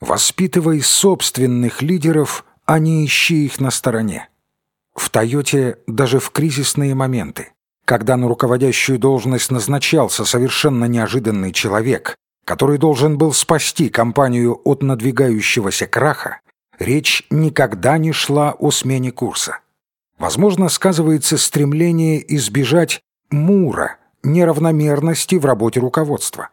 Воспитывай собственных лидеров, а не ищи их на стороне. В «Тойоте» даже в кризисные моменты, когда на руководящую должность назначался совершенно неожиданный человек, который должен был спасти компанию от надвигающегося краха, речь никогда не шла о смене курса. Возможно, сказывается стремление избежать мура, неравномерности в работе руководства.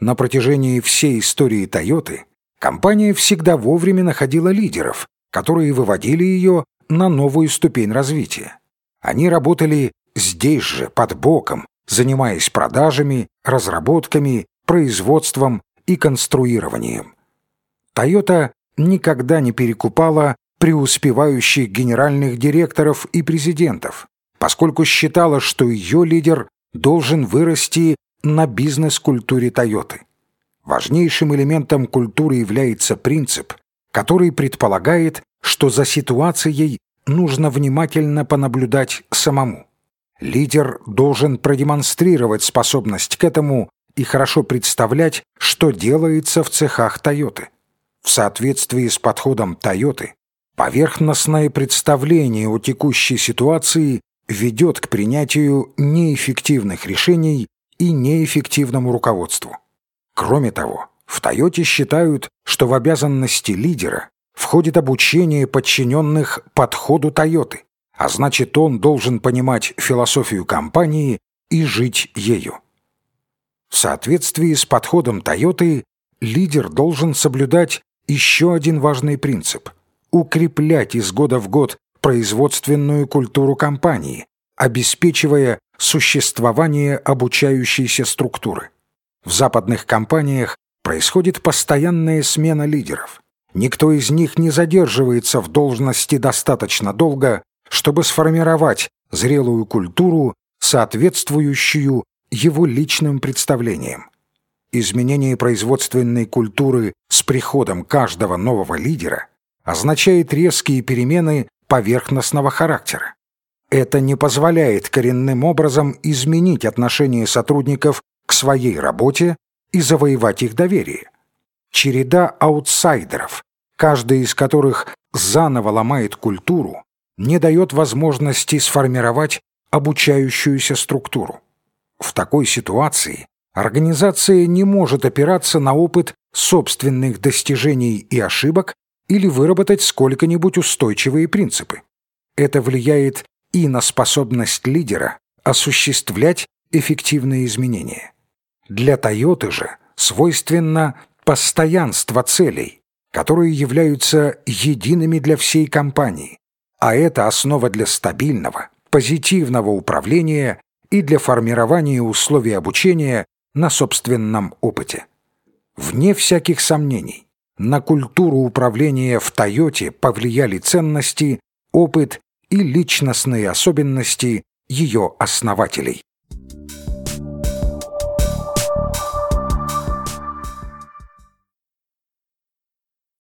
На протяжении всей истории «Тойоты» компания всегда вовремя находила лидеров, которые выводили ее на новую ступень развития. Они работали здесь же, под боком, занимаясь продажами, разработками, производством и конструированием. Toyota никогда не перекупала преуспевающих генеральных директоров и президентов, поскольку считала, что ее лидер должен вырасти на бизнес-культуре Тойоты. Важнейшим элементом культуры является принцип, который предполагает, что за ситуацией нужно внимательно понаблюдать самому. Лидер должен продемонстрировать способность к этому и хорошо представлять, что делается в цехах Тойоты. В соответствии с подходом Тойоты, поверхностное представление о текущей ситуации ведет к принятию неэффективных решений и неэффективному руководству. Кроме того, в Тойоте считают, что в обязанности лидера входит обучение подчиненных подходу Тойоты, а значит он должен понимать философию компании и жить ею. В соответствии с подходом Тойоты лидер должен соблюдать еще один важный принцип – укреплять из года в год производственную культуру компании, обеспечивая существование обучающейся структуры. В западных компаниях происходит постоянная смена лидеров. Никто из них не задерживается в должности достаточно долго, чтобы сформировать зрелую культуру, соответствующую его личным представлениям. Изменение производственной культуры с приходом каждого нового лидера означает резкие перемены поверхностного характера. Это не позволяет коренным образом изменить отношение сотрудников к своей работе и завоевать их доверие. Череда аутсайдеров, каждый из которых заново ломает культуру, не дает возможности сформировать обучающуюся структуру. В такой ситуации организация не может опираться на опыт собственных достижений и ошибок или выработать сколько-нибудь устойчивые принципы. Это влияет и на способность лидера осуществлять эффективные изменения. Для Toyota же свойственно постоянство целей, которые являются едиными для всей компании, а это основа для стабильного, позитивного управления и для формирования условий обучения на собственном опыте. Вне всяких сомнений, на культуру управления в Тойоте повлияли ценности, опыт и личностные особенности ее основателей.